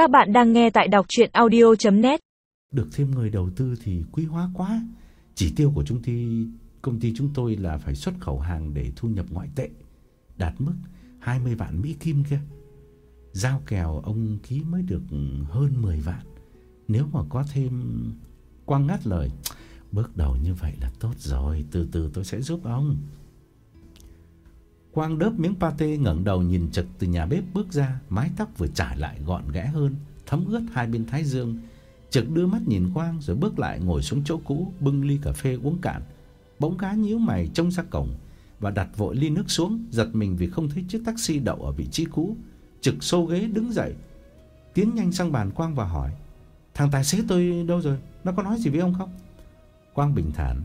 Các bạn đang nghe tại đọc audio net Được thêm người đầu tư thì quý hóa quá. Chỉ tiêu của chúng ty công ty chúng tôi là phải xuất khẩu hàng để thu nhập ngoại tệ đạt mức 20 vạn Mỹ kim kia. Giao kèo ông ký mới được hơn 10 vạn. Nếu mà có thêm Quang ngắt lời, bước đầu như vậy là tốt rồi, từ từ tôi sẽ giúp ông. Quang đớp miếng pate ngẩng đầu nhìn Trực từ nhà bếp bước ra, mái tóc vừa trải lại gọn gẽ hơn, thấm ướt hai bên thái dương. Trực đưa mắt nhìn Quang rồi bước lại ngồi xuống chỗ cũ, bưng ly cà phê uống cạn. Bỗng cá nhíu mày trông ra cổng và đặt vội ly nước xuống, giật mình vì không thấy chiếc taxi đậu ở vị trí cũ. Trực xô ghế đứng dậy, tiến nhanh sang bàn Quang và hỏi: "Thằng tài xế tôi đâu rồi? Nó có nói gì với ông không?" Quang bình thản: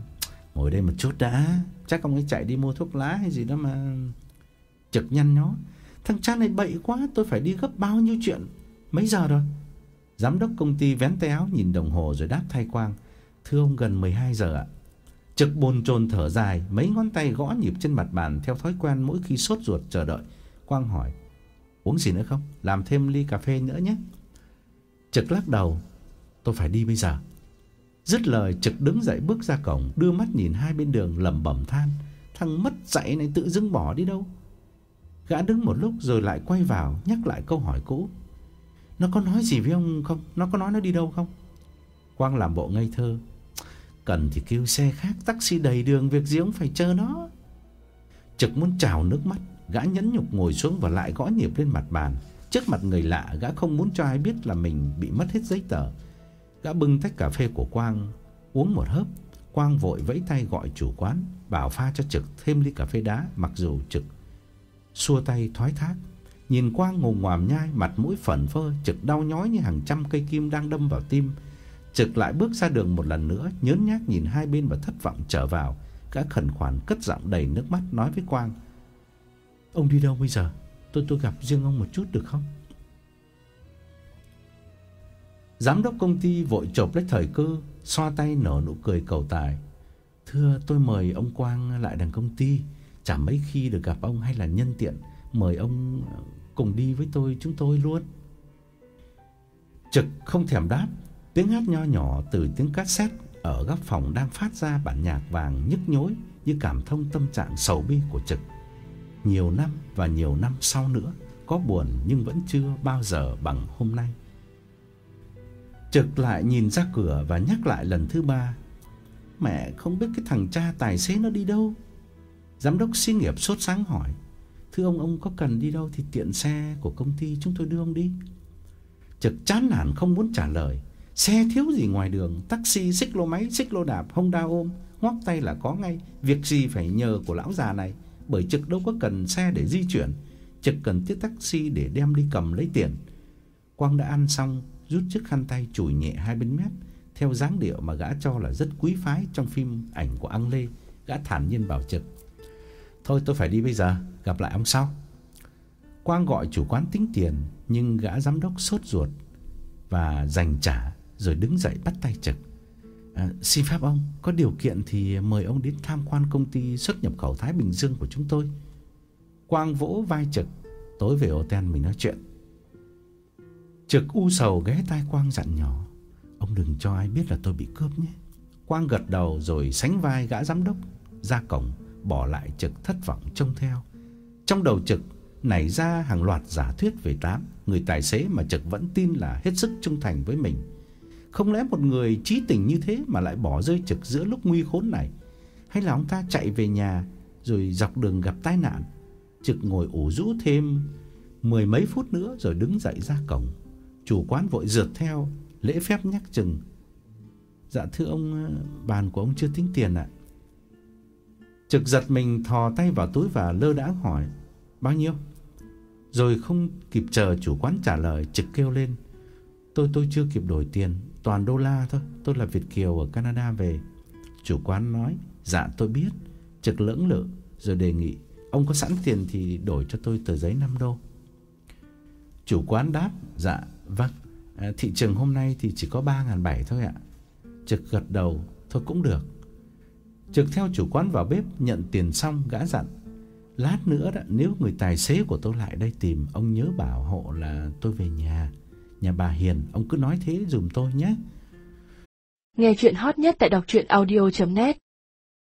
"Ngồi đây một chút đã, chắc ông ấy chạy đi mua thuốc lá hay gì đó mà." Trực nhăn nhó: "Thằng cha này bậy quá, tôi phải đi gấp bao nhiêu chuyện. Mấy giờ rồi?" Giám đốc công ty vén tay áo nhìn đồng hồ rồi đáp thay Quang: "Thưa ông gần 12 giờ ạ." Trực bồn chồn thở dài, mấy ngón tay gõ nhịp trên mặt bàn theo thói quen mỗi khi sốt ruột chờ đợi. Quang hỏi: "Uống gì nữa không? Làm thêm ly cà phê nữa nhé." Trực lắc đầu: "Tôi phải đi bây giờ." Dứt lời, Trực đứng dậy bước ra cổng, đưa mắt nhìn hai bên đường lẩm bẩm than: "Thằng mất dạy này tự dưng bỏ đi đâu?" Gã đứng một lúc rồi lại quay vào, nhắc lại câu hỏi cũ: "Nó có nói gì với ông không? Nó có nói nó đi đâu không?" Quang làm bộ ngây thơ: Cần thì kêu xe khác taxi đầy đường Việc gì ông phải chờ nó Trực muốn trào nước mắt Gã nhẫn nhục ngồi xuống và lại gõ nhịp lên mặt bàn Trước mặt người lạ Gã không muốn cho ai biết là mình bị mất hết giấy tờ đã bưng tách cà phê của Quang Uống một hớp. Quang vội vẫy tay gọi chủ quán Bảo pha cho Trực thêm ly cà phê đá Mặc dù Trực xua tay thoái thác. Nhìn Quang ngồm ngoàm nhai Mặt mũi phẩn phơ Trực đau nhói như hàng trăm cây kim đang đâm vào tim. Trực lại bước ra đường một lần nữa, nhớn nhác nhìn hai bên và thất vọng trở vào, gã khẩn khoản cất giọng đầy nước mắt nói với Quang: "Ông đi đâu bây giờ? Tôi tôi gặp riêng ông một chút được không?" Giám đốc công ty vội chộp lấy thời cơ, xoa tay nở nụ cười cầu tài. "Thưa, tôi mời ông Quang lại đằng công ty, chả mấy khi được gặp ông hay là nhân tiện mời ông ờ, cùng đi với tôi chúng tôi luôn." Trực không thèm đáp, Tiếng hát nho nhỏ từ tiếng cassette ở góc phòng đang phát ra bản nhạc vàng nhức nhối như cảm thông tâm trạng sầu bi của Trực. Nhiều năm và nhiều năm sau nữa, có buồn nhưng vẫn chưa bao giờ bằng hôm nay. Trực lại nhìn ra cửa và nhắc lại lần thứ ba. Mẹ không biết cái thằng cha tài xế nó đi đâu. Giám đốc xí nghiệp sốt sáng hỏi. Thưa ông, ông có cần đi đâu thì tiện xe của công ty chúng tôi đưa ông đi. Trực chán nản không muốn trả lời. Xe thiếu gì ngoài đường, taxi, xích lô máy, xích lô đạp, Honda ôm, ngoắc tay là có ngay, việc gì phải nhờ của lão già này, bởi trực đâu có cần xe để di chuyển, trực cần chiếc taxi để đem đi cầm lấy tiền. Quang đã ăn xong, rút chiếc khăn tay chùi nhẹ hai bên mép, theo dáng điệu mà gã cho là rất quý phái trong phim ảnh của Ang Lê, gã thản nhiên bảo trực: "Thôi tôi phải đi bây giờ, gặp lại ông sau." Quang gọi chủ quán tính tiền, nhưng gã giám đốc sốt ruột và giành trả rồi đứng dậy bắt tay Trực. À, xin phép ông, có điều kiện thì mời ông đến tham quan công ty xuất nhập khẩu Thái Bình Dương của chúng tôi. Quang vỗ vai Trực, tối về hotel mình nói chuyện. Trực u sầu ghé tai Quang dặn nhỏ, ông đừng cho ai biết là tôi bị cướp nhé. Quang gật đầu rồi sánh vai gã giám đốc ra cổng, bỏ lại Trực thất vọng trông theo. Trong đầu Trực nảy ra hàng loạt giả thuyết về Tám, người tài xế mà Trực vẫn tin là hết sức trung thành với mình. Không lẽ một người trí tình như thế mà lại bỏ rơi trực giữa lúc nguy khốn này? Hay là ông ta chạy về nhà rồi dọc đường gặp tai nạn? Trực ngồi ủ rũ thêm mười mấy phút nữa rồi đứng dậy ra cổng. Chủ quán vội rượt theo, lễ phép nhắc chừng. Dạ thưa ông, ờ, bàn của ông chưa tính tiền ạ. Trực giật mình thò tay vào túi và lơ đãng hỏi, bao nhiêu? Rồi không kịp chờ chủ quán trả lời, Trực kêu lên, tôi tôi chưa kịp đổi tiền, toàn đô la thôi, tôi là Việt kiều ở Canada về. Chủ quán nói, "Dạ tôi biết." Trực lưỡng lự rồi đề nghị, "Ông có sẵn tiền thì đổi cho tôi tờ giấy 5 đô." Chủ quán đáp, "Dạ, vâng. À, thị trường hôm nay thì chỉ có 3700 thôi ạ." Trực gật đầu, "Thôi cũng được." Trực theo chủ quán vào bếp nhận tiền xong gã dặn, "Lát nữa đó, nếu người tài xế của tôi lại đây tìm, ông nhớ bảo hộ là tôi về nhà." Nhà bà hiền, ông cứ nói thế dùm tôi nhé. Nghe chuyện hot nhất tại đọc truyện audio.net